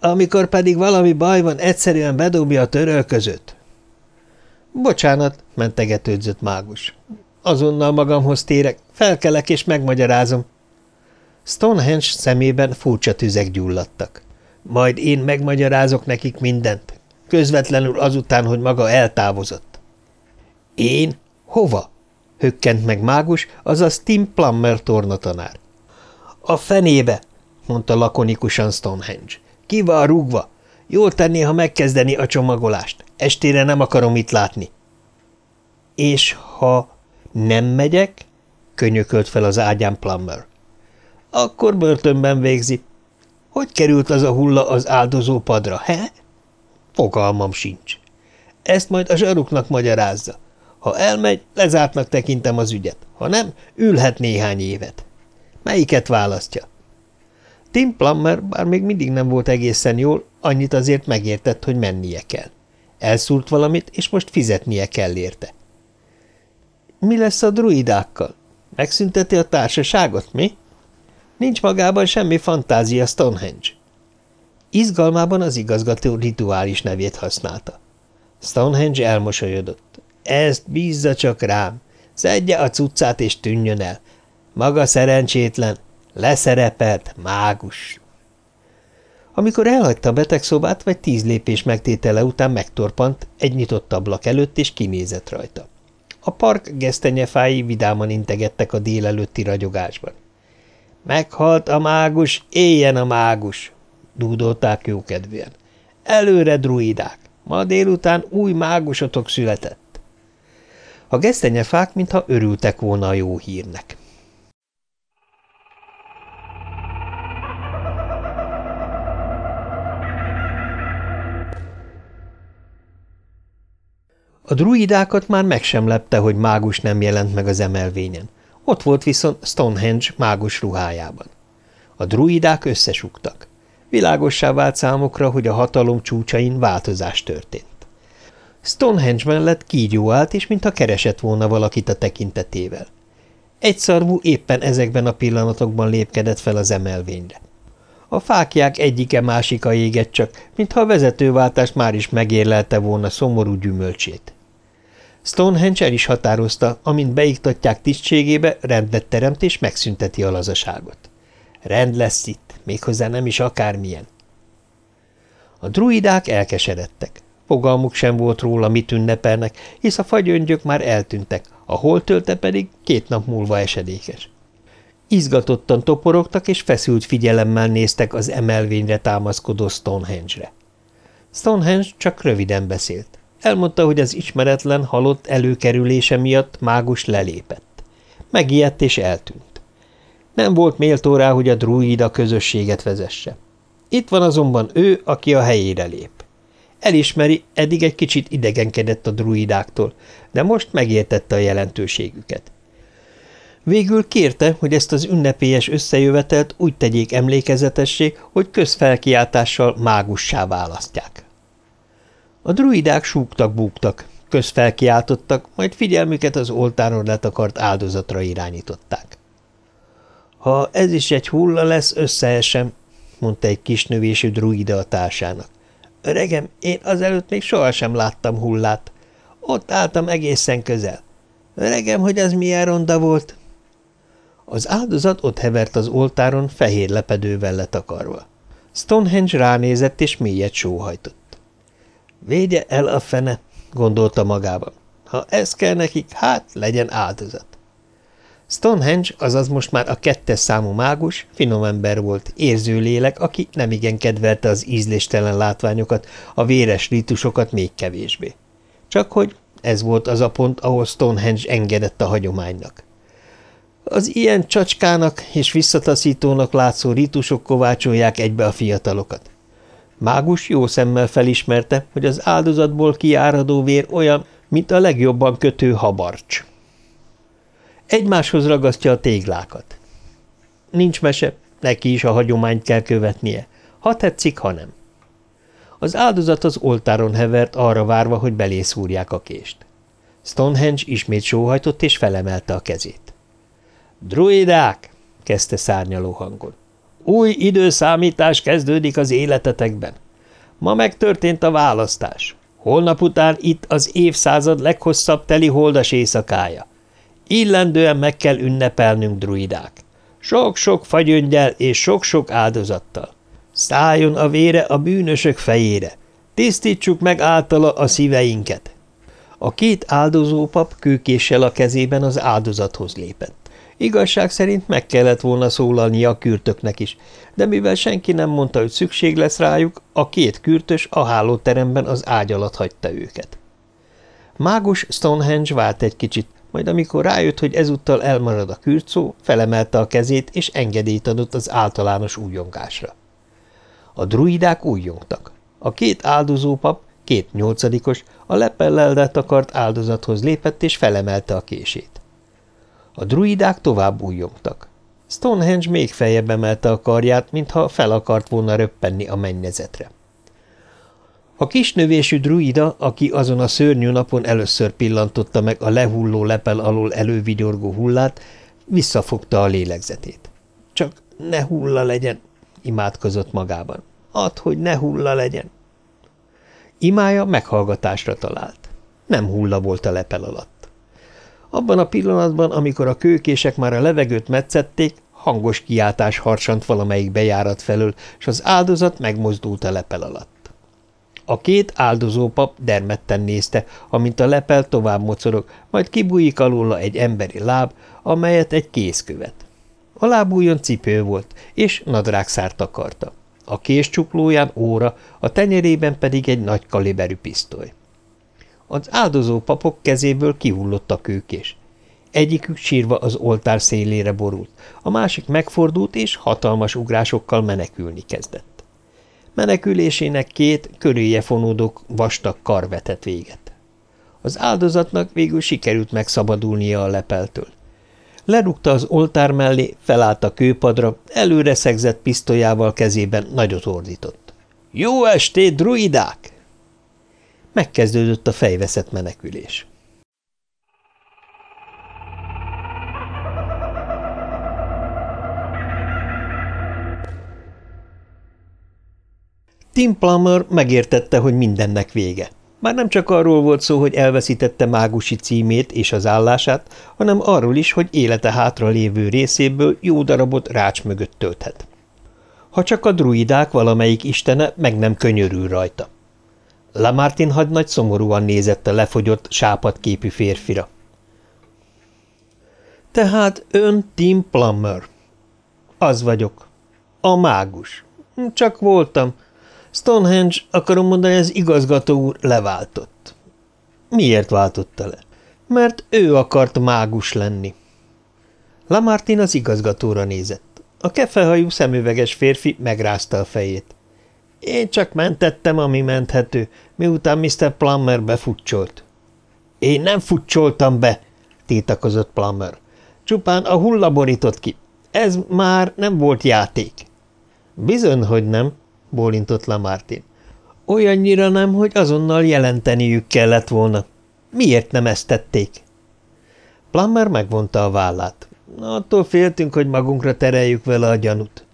Amikor pedig valami baj van, egyszerűen bedobja a törölközőt. Bocsánat, mentegetődzött mágus. Azonnal magamhoz térek, felkelek és megmagyarázom. Stonehenge szemében furcsa tüzek gyulladtak. Majd én megmagyarázok nekik mindent, közvetlenül azután, hogy maga eltávozott. Én? Hova? Hökkent meg mágus, azaz Tim Plummer tornatanár. A fenébe, mondta lakonikusan Stonehenge. Ki van rúgva? Jól tenné, ha megkezdeni a csomagolást. Estére nem akarom itt látni. És ha nem megyek? könyökölt fel az ágyán Plummer. Akkor börtönben végzi, hogy került az a hulla az áldozó padra, he? Fogalmam sincs. Ezt majd a zsaruknak magyarázza. Ha elmegy, lezártnak tekintem az ügyet. Ha nem, ülhet néhány évet. Melyiket választja? Tim Plummer, bár még mindig nem volt egészen jól, annyit azért megértett, hogy mennie kell. Elszúrt valamit, és most fizetnie kell érte. Mi lesz a druidákkal? Megszünteti a társaságot, mi? Nincs magában semmi fantázia Stonehenge. Izgalmában az igazgató rituális nevét használta. Stonehenge elmosolyodott. Ezt bízza csak rám. Szedje a cuccát és tűnjön el. Maga szerencsétlen, leszerepelt mágus. Amikor elhagyta a betegszobát, vagy tíz lépés megtétele után megtorpant egy nyitott ablak előtt, és kinézett rajta. A park gesztenyefái vidáman integettek a délelőtti ragyogásban. Meghalt a mágus, éljen a mágus, dúdolták jókedvűen. Előre, druidák! Ma délután új mágusotok született. A gesztenyefák, mintha örültek volna a jó hírnek. A druidákat már meg sem lepte, hogy mágus nem jelent meg az emelvényen. Ott volt viszont Stonehenge mágus ruhájában. A druidák összesugtak. Világossá vált számokra, hogy a hatalom csúcsain változás történt. Stonehenge mellett kígyó állt, és mintha keresett volna valakit a tekintetével. Egy szarvú éppen ezekben a pillanatokban lépkedett fel az emelvényre. A fákják egyike másika égett csak, mintha a vezetőváltást már is megérlelte volna szomorú gyümölcsét. Stonehenge el is határozta, amint beiktatják tisztségébe, rendet teremt és megszünteti a lazaságot. Rend lesz itt, méghozzá nem is akármilyen. A druidák elkeseredtek. Fogalmuk sem volt róla, mit ünnepelnek, hisz a fagyöngyök már eltűntek, a holtölte pedig két nap múlva esedékes. Izgatottan toporogtak, és feszült figyelemmel néztek az emelvényre támaszkodó Stonehenge-re. Stonehenge csak röviden beszélt. Elmondta, hogy az ismeretlen halott előkerülése miatt mágus lelépett. Megijedt és eltűnt. Nem volt méltó rá, hogy a druida közösséget vezesse. Itt van azonban ő, aki a helyére lép. Elismeri, eddig egy kicsit idegenkedett a druidáktól, de most megértette a jelentőségüket. Végül kérte, hogy ezt az ünnepélyes összejövetelt úgy tegyék emlékezetessé, hogy közfelkiáltással mágussá választják. A druidák súgtak-búgtak, közfelkiáltottak, majd figyelmüket az oltáron letakart áldozatra irányították. Ha ez is egy hulla lesz, összeesem, mondta egy kis növésű druida a társának. Öregem, én azelőtt még sohasem láttam hullát. Ott álltam egészen közel. Öregem, hogy az milyen ronda volt? Az áldozat ott hevert az oltáron, fehér lepedővel letakarva. Stonehenge ránézett, és mélyet sóhajtott. Védje el a fene, gondolta magában. Ha ez kell nekik, hát legyen áldozat. Stonehenge, azaz most már a kettes számú mágus, finom ember volt, érző lélek, aki nemigen kedvelte az ízléstelen látványokat, a véres rítusokat még kevésbé. Csak hogy ez volt az a pont, ahol Stonehenge engedett a hagyománynak. Az ilyen csacskának és visszataszítónak látszó rítusok kovácsolják egybe a fiatalokat. Mágus jó szemmel felismerte, hogy az áldozatból kiáradó vér olyan, mint a legjobban kötő habarcs. Egymáshoz ragasztja a téglákat. Nincs mese, neki is a hagyományt kell követnie, ha tetszik, ha nem. Az áldozat az oltáron hevert, arra várva, hogy belészúrják a kést. Stonehenge ismét sóhajtott és felemelte a kezét. – Druidák! – kezdte szárnyaló hangon. – Új időszámítás kezdődik az életetekben. Ma megtörtént a választás. Holnap után itt az évszázad leghosszabb teli holdas éjszakája. Illendően meg kell ünnepelnünk, druidák. Sok-sok fagyöngyel és sok-sok áldozattal. Szálljon a vére a bűnösök fejére. Tisztítsuk meg általa a szíveinket. A két áldozópap kőkéssel a kezében az áldozathoz lépett. Igazság szerint meg kellett volna szólalnia a kürtöknek is, de mivel senki nem mondta, hogy szükség lesz rájuk, a két kürtös a hálóteremben az ágy alatt hagyta őket. Mágus Stonehenge vált egy kicsit, majd amikor rájött, hogy ezúttal elmarad a kürtszó, felemelte a kezét és engedélyt adott az általános újongásra. A druidák újjongtak. A két áldozópap, két nyolcadikos, a lepellel akart áldozathoz lépett és felemelte a kését. A druidák tovább újjongtak. Stonehenge még feljebb emelte a karját, mintha fel akart volna röppenni a mennyezetre. A kisnövésű druida, aki azon a szörnyű napon először pillantotta meg a lehulló lepel alól elővigyorgó hullát, visszafogta a lélegzetét. Csak ne hulla legyen, imádkozott magában. Add, hogy ne hulla legyen. Imája meghallgatásra talált. Nem hulla volt a lepel alatt. Abban a pillanatban, amikor a kőkések már a levegőt metszették, hangos kiáltás harsant valamelyik bejárat felől, és az áldozat megmozdult a lepel alatt. A két áldozópap dermedten nézte, amint a lepel tovább mocorog, majd kibújik alóla egy emberi láb, amelyet egy kéz követ. A lábújon cipő volt, és nadrágszárt takarta. A késcsuklóján óra, a tenyerében pedig egy nagy kaliberű pisztoly. Az áldozó papok kezéből kihullott a kőkés. Egyikük sírva az oltár szélére borult, a másik megfordult és hatalmas ugrásokkal menekülni kezdett. Menekülésének két köréje fonódó vastag kar vetett véget. Az áldozatnak végül sikerült megszabadulnia a lepeltől. Lerúgta az oltár mellé, felállt a kőpadra, előre szegzett pisztolyával kezében nagyot ordított. – Jó estét, druidák! Megkezdődött a fejveszett menekülés. Tim Plummer megértette, hogy mindennek vége. Már nem csak arról volt szó, hogy elveszítette mágusi címét és az állását, hanem arról is, hogy élete hátra lévő részéből jó darabot rács mögött tölthet. Ha csak a druidák valamelyik istene meg nem könyörül rajta. Lamartin hadnagy szomorúan nézett a lefogyott, sápadképű férfira. Tehát ön Tim Plummer. Az vagyok. A mágus. Csak voltam. Stonehenge, akarom mondani, az igazgató úr leváltott. Miért váltotta le? Mert ő akart mágus lenni. Lamartin az igazgatóra nézett. A kefehajú szemüveges férfi megrázta a fejét. Én csak mentettem, ami menthető, miután Mr. Plummer befutcsolt. Én nem futcsoltam be, tiltakozott Plummer. Csupán a hulla borított ki. Ez már nem volt játék. Bizony, hogy nem, bólintott Lamartin. Olyannyira nem, hogy azonnal jelenteniük kellett volna. Miért nem ezt tették? Plummer megvonta a vállát. Attól féltünk, hogy magunkra tereljük vele a gyanút.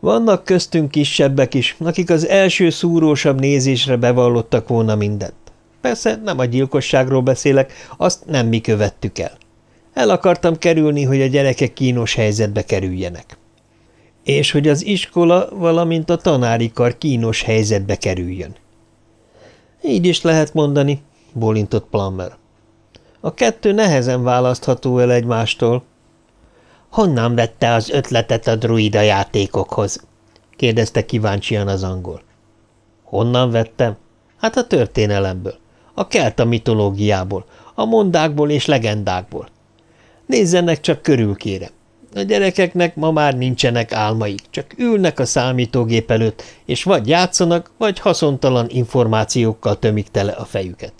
Vannak köztünk kisebbek is, akik az első szúrósabb nézésre bevallottak volna mindent. Persze nem a gyilkosságról beszélek, azt nem mi követtük el. El akartam kerülni, hogy a gyerekek kínos helyzetbe kerüljenek. És hogy az iskola, valamint a tanári kar kínos helyzetbe kerüljön. Így is lehet mondani, bólintott Plummer. A kettő nehezen választható el egymástól. Honnan vette az ötletet a druida játékokhoz? kérdezte kíváncsian az angol. Honnan vettem? Hát a történelemből, a kelta mitológiából, a mondákból és legendákból. Nézzenek csak körül, kérem. A gyerekeknek ma már nincsenek álmaik, csak ülnek a számítógép előtt, és vagy játszanak, vagy haszontalan információkkal tömik tele a fejüket.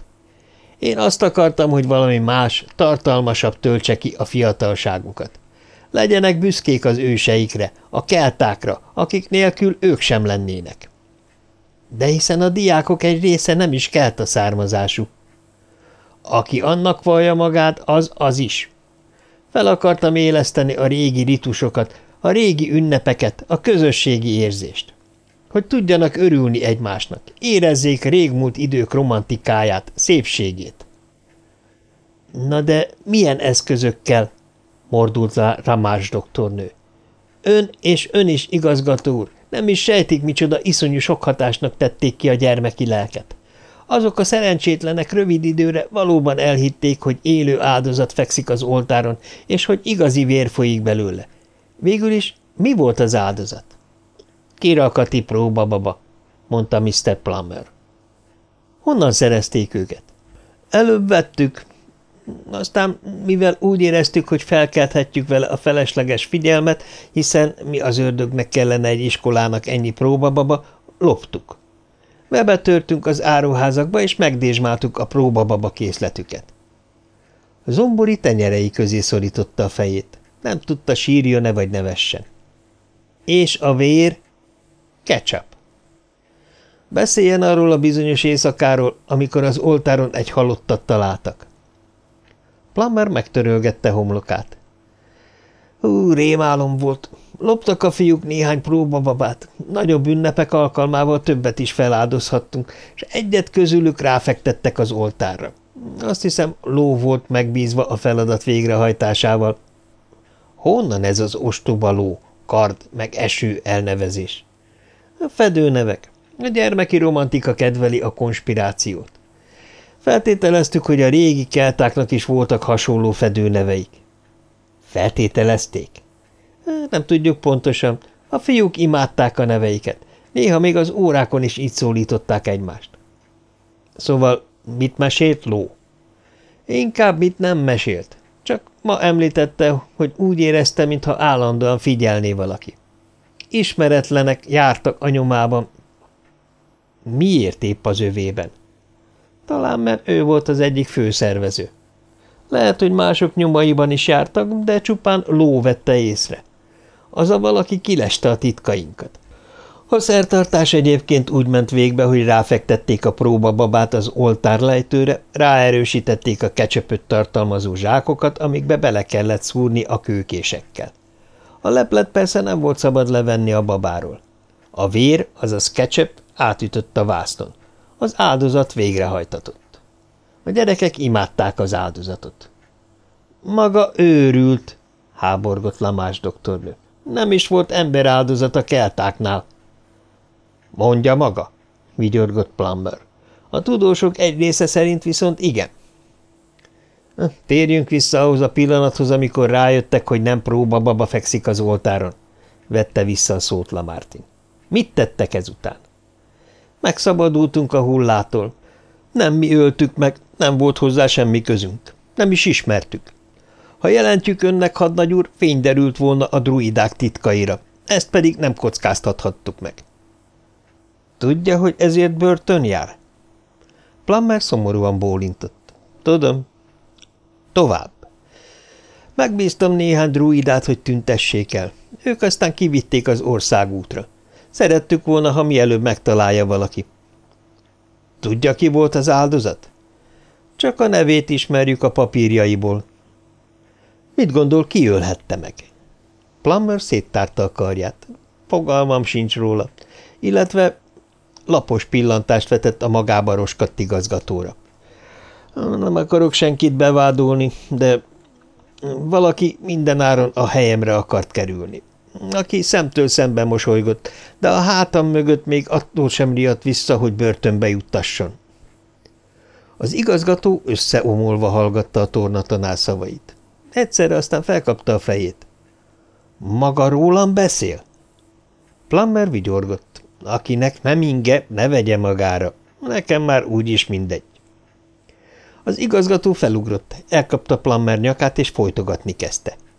Én azt akartam, hogy valami más, tartalmasabb töltse ki a fiatalságukat. Legyenek büszkék az őseikre, a keltákra, akik nélkül ők sem lennének. De hiszen a diákok egy része nem is kelt a származású. Aki annak vallja magát, az az is. Fel akartam éleszteni a régi ritusokat, a régi ünnepeket, a közösségi érzést. Hogy tudjanak örülni egymásnak, érezzék régmúlt idők romantikáját, szépségét. Na de milyen eszközökkel? Mordult Ramás doktornő. Ön és ön is, igazgató úr, nem is sejtik, micsoda iszonyú sok hatásnak tették ki a gyermeki lelket. Azok a szerencsétlenek rövid időre valóban elhitték, hogy élő áldozat fekszik az oltáron, és hogy igazi vér folyik belőle. Végül is mi volt az áldozat? Kirakati próba, baba, mondta Mr. Plummer. Honnan szerezték őket? Előbb vettük, aztán, mivel úgy éreztük, hogy felkelthetjük vele a felesleges figyelmet, hiszen mi az ördögnek kellene egy iskolának ennyi próbababa, loptuk. Bebetörtünk az áruházakba, és megdésmáltuk a próbababa készletüket. Zombori tenyerei közé szorította a fejét. Nem tudta sírjon-e vagy nevessen. És a vér? Ketchup. Beszéljen arról a bizonyos éjszakáról, amikor az oltáron egy halottat találtak. Plummer megtörölgette homlokát. Hú, rémálom volt. Loptak a fiúk néhány próbababát. Nagyobb ünnepek alkalmával többet is feláldozhattunk, és egyet közülük ráfektettek az oltárra. Azt hiszem, ló volt megbízva a feladat végrehajtásával. Honnan ez az ostoba ló, kard, meg eső elnevezés? A fedőnevek. A gyermeki romantika kedveli a konspirációt. Feltételeztük, hogy a régi keltáknak is voltak hasonló fedőneveik. Feltételezték? Nem tudjuk pontosan. A fiúk imádták a neveiket. Néha még az órákon is így szólították egymást. Szóval mit mesélt Ló? Inkább mit nem mesélt. Csak ma említette, hogy úgy érezte, mintha állandóan figyelné valaki. Ismeretlenek jártak a nyomában. Miért épp az övében? Talán mert ő volt az egyik főszervező. Lehet, hogy mások nyomaiban is jártak, de csupán ló vette észre. Az a valaki kileste a titkainkat. A szertartás egyébként úgy ment végbe, hogy ráfektették a próbababát az oltárlejtőre, ráerősítették a kecsöpöt tartalmazó zsákokat, amikbe bele kellett szúrni a kőkésekkel. A leplet persze nem volt szabad levenni a babáról. A vér, azaz ketchup átütött a vászton. Az áldozat végrehajtatott. A gyerekek imádták az áldozatot. Maga őrült, háborgott Lamás doktornő. Nem is volt emberáldozat a keltáknál. Mondja maga, vigyorgott Plumber. A tudósok egy része szerint viszont igen. Térjünk vissza ahhoz a pillanathoz, amikor rájöttek, hogy nem próbababa fekszik az oltáron, vette vissza a szót Lamartin. Mit tettek ezután? Megszabadultunk a hullától. Nem mi öltük meg, nem volt hozzá semmi közünk. Nem is ismertük. Ha jelentjük önnek, hadnagy úr, fény derült volna a druidák titkaira. Ezt pedig nem kockáztathattuk meg. Tudja, hogy ezért börtön jár? Plummer szomorúan bólintott. Tudom. Tovább. Megbíztam néhány druidát, hogy tüntessék el. Ők aztán kivitték az országútra. Szerettük volna, ha mielőbb megtalálja valaki. Tudja, ki volt az áldozat? Csak a nevét ismerjük a papírjaiból. Mit gondol, ki ölhette meg? Plummer széttárta a karját. Fogalmam sincs róla. Illetve lapos pillantást vetett a magába roskadt igazgatóra. Nem akarok senkit bevádolni, de valaki mindenáron a helyemre akart kerülni. Aki szemtől szembe mosolygott, de a hátam mögött még attól sem riadt vissza, hogy börtönbe juttasson. Az igazgató összeomolva hallgatta a tornatanár szavait. Egyszerre aztán felkapta a fejét. Maga rólam beszél? Plummer vigyorgott. Akinek nem inge, ne vegye magára. Nekem már úgyis mindegy. Az igazgató felugrott, elkapta Plummer nyakát, és folytogatni kezdte. –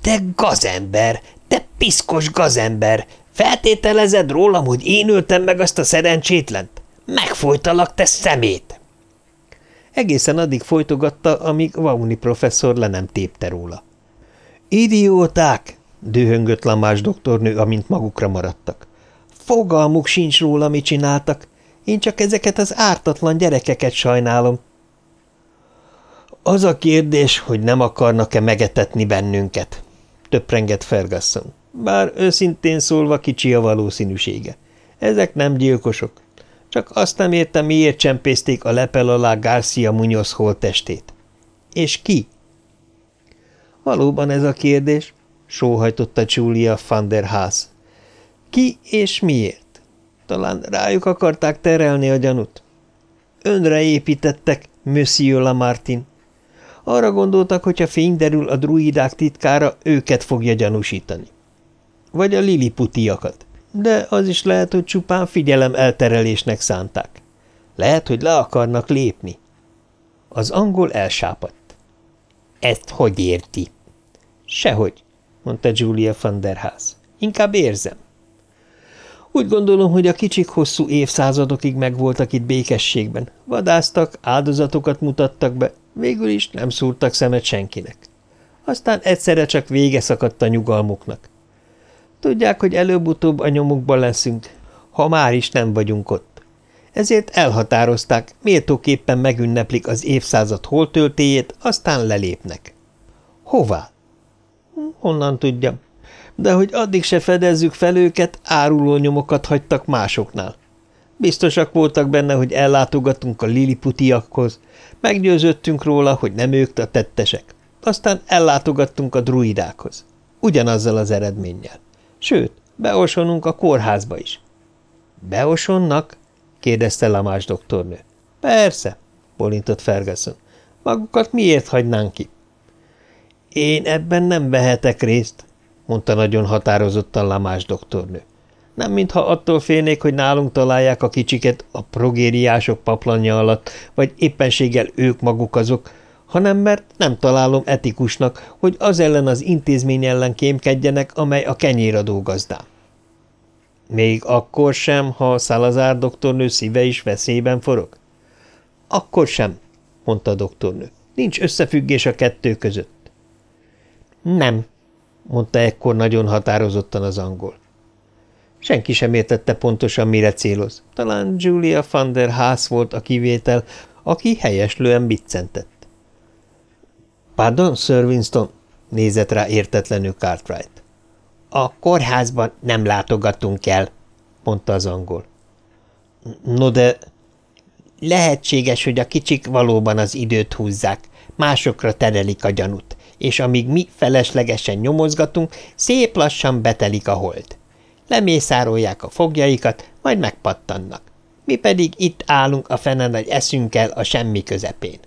Te gazember! Te piszkos gazember! Feltételezed rólam, hogy én öltem meg azt a szerencsétlent? Megfojtalak, te szemét! Egészen addig folytogatta, amíg Vauni professzor le nem tépte róla. – Idióták! – dühöngött Lamás doktornő, amint magukra maradtak. – Fogalmuk sincs róla, mit csináltak. Én csak ezeket az ártatlan gyerekeket sajnálom. – Az a kérdés, hogy nem akarnak-e megetetni bennünket – töprengett Ferguson. Bár őszintén szólva kicsi a valószínűsége. Ezek nem gyilkosok. Csak azt nem értem, miért csempészték a lepel alá Garcia Munoz holttestét. És ki? Valóban ez a kérdés, sóhajtotta Julia van der Haas. Ki és miért? Talán rájuk akarták terelni a gyanút. Önre építettek, Monsieur Lamartin. Arra gondoltak, hogyha fény derül a druidák titkára, őket fogja gyanúsítani. Vagy a liliputiakat de az is lehet, hogy csupán figyelem elterelésnek szánták. Lehet, hogy le akarnak lépni. Az angol elsápadt. Ezt hogy érti? Sehogy, mondta Julia van der Haas. Inkább érzem. Úgy gondolom, hogy a kicsik hosszú évszázadokig megvoltak itt békességben. Vadáztak, áldozatokat mutattak be, végül is nem szúrtak szemet senkinek. Aztán egyszerre csak vége szakadt a nyugalmuknak. Tudják, hogy előbb-utóbb a nyomukban leszünk, ha már is nem vagyunk ott. Ezért elhatározták, méltóképpen megünneplik az évszázad holtöltéjét, aztán lelépnek. Hová? Honnan tudjam. De hogy addig se fedezzük fel őket, áruló nyomokat hagytak másoknál. Biztosak voltak benne, hogy ellátogatunk a liliputiakhoz, meggyőződtünk róla, hogy nem ők a tettesek. Aztán ellátogattunk a druidákhoz. Ugyanazzal az eredménnyel. Sőt, beosonunk a kórházba is. Beosonnak? kérdezte Lamás doktornő. Persze, bolintott Ferguson. Magukat miért hagynánk ki? Én ebben nem vehetek részt, mondta nagyon határozottan Lamás doktornő. Nem mintha attól félnék, hogy nálunk találják a kicsiket a progériások paplanja alatt, vagy éppenséggel ők maguk azok, hanem mert nem találom etikusnak, hogy az ellen az intézmény ellen kémkedjenek, amely a kenyéradó gazdám. Még akkor sem, ha Szalazár doktornő szíve is veszélyben forog? Akkor sem, mondta a doktornő. Nincs összefüggés a kettő között. Nem, mondta ekkor nagyon határozottan az angol. Senki sem értette pontosan, mire céloz. Talán Julia van der Haas volt a kivétel, aki helyeslően biccentett. Pardon, Sir Winston? nézett rá értetlenül Cartwright. A kórházban nem látogatunk el, mondta az angol. No de... Lehetséges, hogy a kicsik valóban az időt húzzák, másokra terelik a gyanút, és amíg mi feleslegesen nyomozgatunk, szép lassan betelik a hold. Lemészárolják a fogjaikat, majd megpattannak. Mi pedig itt állunk a fene nagy eszünkkel a semmi közepén.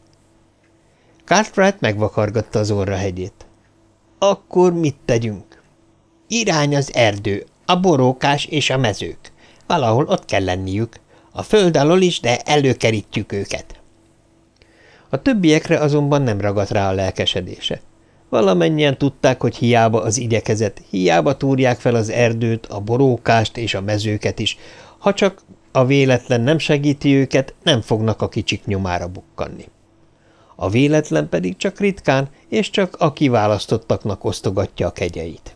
Cartwright megvakargatta az hegyét. Akkor mit tegyünk? Irány az erdő, a borókás és a mezők. Valahol ott kell lenniük. A föld alól is, de előkerítjük őket. A többiekre azonban nem ragadt rá a lelkesedése. Valamennyien tudták, hogy hiába az igyekezet, hiába túrják fel az erdőt, a borókást és a mezőket is, ha csak a véletlen nem segíti őket, nem fognak a kicsik nyomára bukkanni a véletlen pedig csak ritkán és csak a kiválasztottaknak osztogatja a kegyeit.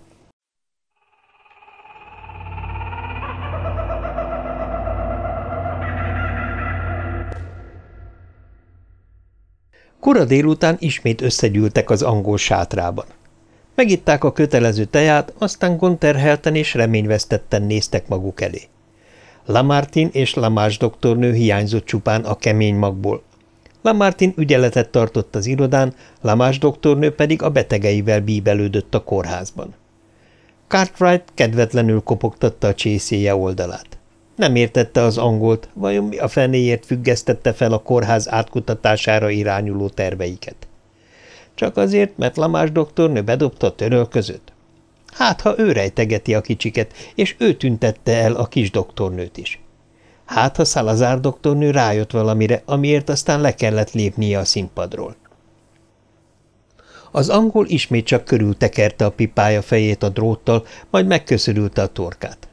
Kora délután ismét összegyűltek az angol sátrában. Megitták a kötelező teját, aztán gonterhelten és reményvesztetten néztek maguk elé. Lamartin és Lamás doktornő hiányzott csupán a kemény magból. Lamartin ügyeletet tartott az irodán, Lamás doktornő pedig a betegeivel bíbelődött a kórházban. Cartwright kedvetlenül kopogtatta a csészéje oldalát. Nem értette az angolt, vajon mi a fenéért függesztette fel a kórház átkutatására irányuló terveiket. Csak azért, mert Lamás doktornő bedobta a törölközőt. Hát, ha ő rejtegeti a kicsiket, és ő tüntette el a kis doktornőt is. Hát, ha Szalazár doktornő rájött valamire, amiért aztán le kellett lépnie a színpadról. Az angol ismét csak körültekerte a pipája fejét a dróttal, majd megköszörülte a torkát.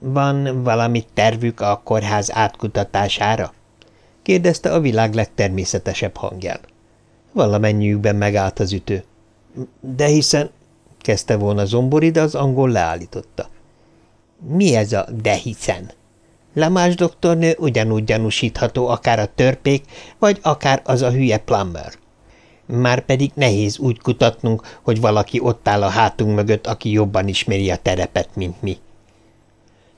Van valami tervük a kórház átkutatására? kérdezte a világ legtermészetesebb hangján. Valamennyiükben megállt az ütő. De hiszen, kezdte volna Zombori, de az angol leállította. Mi ez a de hiszen? Lamás doktornő ugyanúgy gyanúsítható akár a törpék, vagy akár az a hülye plumber. Márpedig nehéz úgy kutatnunk, hogy valaki ott áll a hátunk mögött, aki jobban ismeri a terepet, mint mi.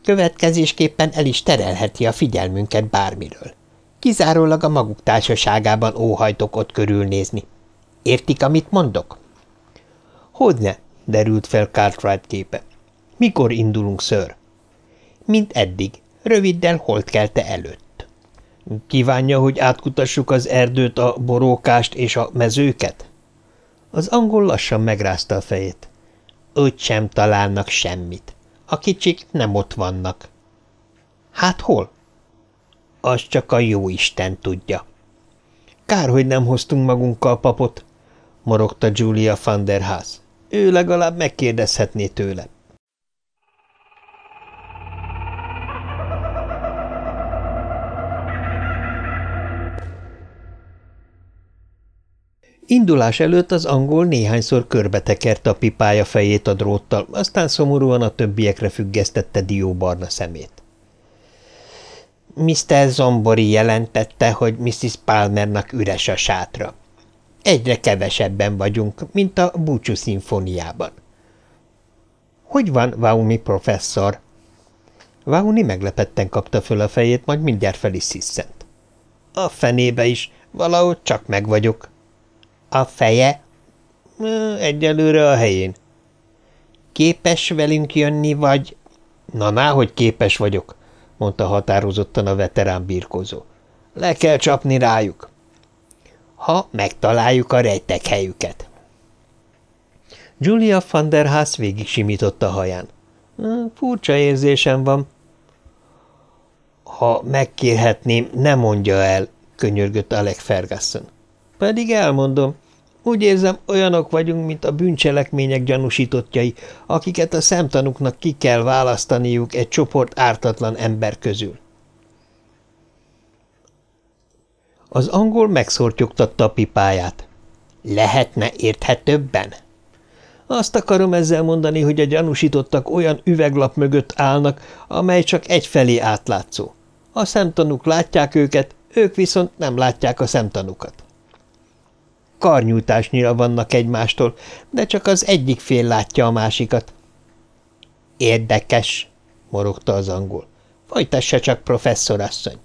Következésképpen el is terelheti a figyelmünket bármiről. Kizárólag a maguk társaságában óhajtok ott körülnézni. Értik, amit mondok? Hogyne, derült fel Cartwright képe. Mikor indulunk, ször? Mint eddig, röviddel holdkelte előtt. Kívánja, hogy átkutassuk az erdőt, a borókást és a mezőket? Az angol lassan megrázta a fejét. Úgy sem találnak semmit. A kicsik nem ott vannak. Hát hol? Az csak a jó Isten tudja. Kár, hogy nem hoztunk magunkkal papot, morogta Julia van der Haas. Ő legalább megkérdezhetné tőle. Indulás előtt az angol néhányszor körbetekerte a pipája fejét a dróttal, aztán szomorúan a többiekre függesztette dióbarna szemét. Mr. Zombori jelentette, hogy Mrs. Palmernak üres a sátra. Egyre kevesebben vagyunk, mint a búcsú szimfóniában. Hogy van, Vaumi professzor? Vauni meglepetten kapta föl a fejét, majd mindjárt fel is sziszent. A fenébe is, valahogy csak meg vagyok. A feje? Egyelőre a helyén. Képes velünk jönni, vagy... Na, hogy képes vagyok, mondta határozottan a veterán birkózó. Le kell csapni rájuk. Ha megtaláljuk a rejtek helyüket. Julia van der Haas végig simított a haján. Furcsa érzésem van. Ha megkérhetném, ne mondja el, könyörgött Alec Ferguson. Pedig elmondom. Úgy érzem, olyanok vagyunk, mint a bűncselekmények gyanúsítottjai, akiket a szemtanuknak ki kell választaniuk egy csoport ártatlan ember közül. Az angol megszortyogtatta a pipáját. Lehetne érthetőbben? Azt akarom ezzel mondani, hogy a gyanúsítottak olyan üveglap mögött állnak, amely csak egyfelé átlátszó. A szemtanúk látják őket, ők viszont nem látják a szemtanukat karnyújtásnyira vannak egymástól, de csak az egyik fél látja a másikat. Érdekes, morogta az angol. Folytassa csak, professzorasszony.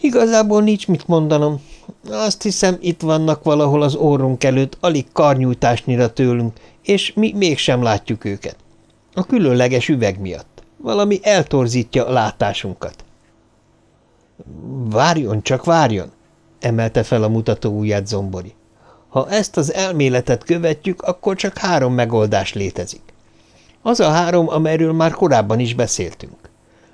Igazából nincs mit mondanom. Azt hiszem, itt vannak valahol az orrunk előtt, alig karnyújtásnyira tőlünk, és mi mégsem látjuk őket. A különleges üveg miatt. Valami eltorzítja a látásunkat. Várjon, csak várjon! Emelte fel a mutató ujját Zombori. Ha ezt az elméletet követjük, akkor csak három megoldás létezik. Az a három, amelyről már korábban is beszéltünk.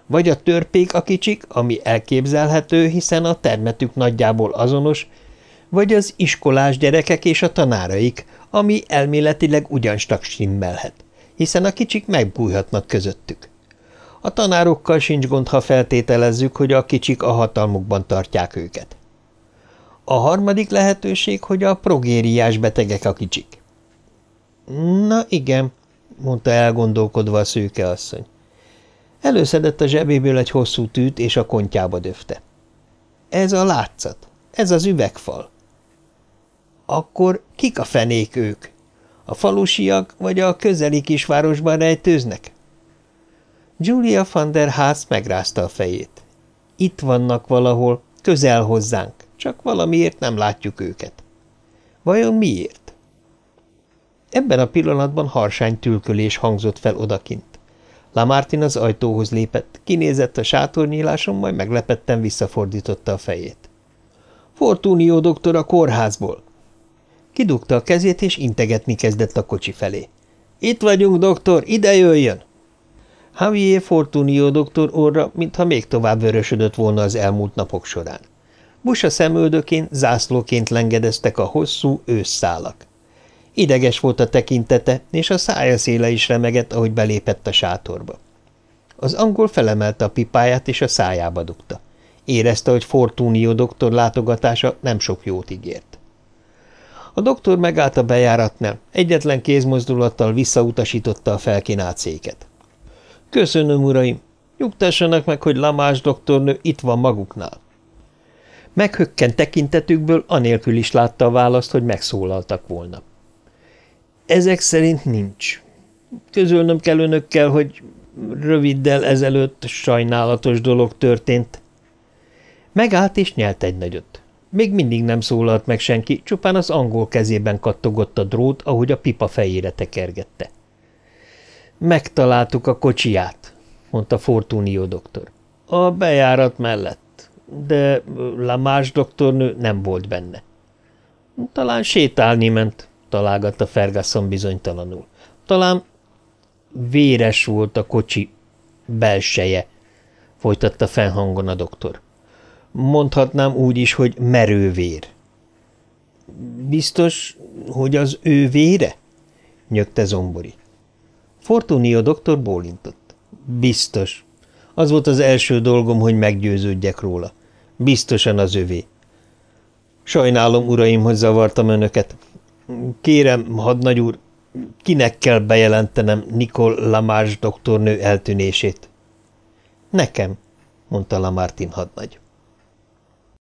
Vagy a törpék a kicsik, ami elképzelhető, hiszen a termetük nagyjából azonos, vagy az iskolás gyerekek és a tanáraik, ami elméletileg ugyanstak stimmelhet, hiszen a kicsik megbújhatnak közöttük. A tanárokkal sincs gond, ha feltételezzük, hogy a kicsik a hatalmukban tartják őket. A harmadik lehetőség, hogy a progériás betegek a kicsik. Na igen, mondta elgondolkodva a szőke asszony. Előszedett a zsebéből egy hosszú tűt, és a kontjába döfte. Ez a látszat. ez az üvegfal. Akkor kik a fenék ők? A falusiak vagy a közeli kisvárosban rejtőznek? Julia van der Haas megrázta a fejét. Itt vannak valahol, közel hozzánk, csak valamiért nem látjuk őket. Vajon miért? Ebben a pillanatban harsány tülkölés hangzott fel odakint. Lamartin az ajtóhoz lépett, kinézett a sátornyíláson, majd meglepetten visszafordította a fejét. – Fortunio doktor a kórházból! Kidugta a kezét, és integetni kezdett a kocsi felé. – Itt vagyunk, doktor, ide jöjjön! Javier Fortunio doktor orra, mintha még tovább vörösödött volna az elmúlt napok során. Busa szemöldökén zászlóként lengedeztek a hosszú ősszálak. Ideges volt a tekintete, és a szája széle is remegett, ahogy belépett a sátorba. Az angol felemelte a pipáját, és a szájába dugta. Érezte, hogy Fortunio doktor látogatása nem sok jót ígért. A doktor megállt a bejáratnál, egyetlen kézmozdulattal visszautasította a felkínált széket. – Köszönöm, uraim! Nyugtassanak meg, hogy Lamás doktornő itt van maguknál. Meghökkent tekintetükből anélkül is látta a választ, hogy megszólaltak volna. Ezek szerint nincs. Közölnöm kell önökkel, hogy röviddel ezelőtt sajnálatos dolog történt. Megállt és nyelt egy nagyot. Még mindig nem szólalt meg senki, csupán az angol kezében kattogott a drót, ahogy a pipa fejére tekergette. Megtaláltuk a kocsiját, mondta Fortunio doktor. A bejárat mellett, de Lamás doktornő nem volt benne. Talán sétálni ment, találgatta Ferguson bizonytalanul. Talán véres volt a kocsi belseje, folytatta fennhangon a doktor. Mondhatnám úgy is, hogy merővér. Biztos, hogy az ő vére? nyögte Zombori. Fortunio doktor bólintott. Biztos. Az volt az első dolgom, hogy meggyőződjek róla. Biztosan az övé. Sajnálom, uraim, hogy zavartam önöket. Kérem, hadnagy úr, kinek kell bejelentenem Nikol Lamás doktornő eltűnését? Nekem, mondta Lamartin hadnagy.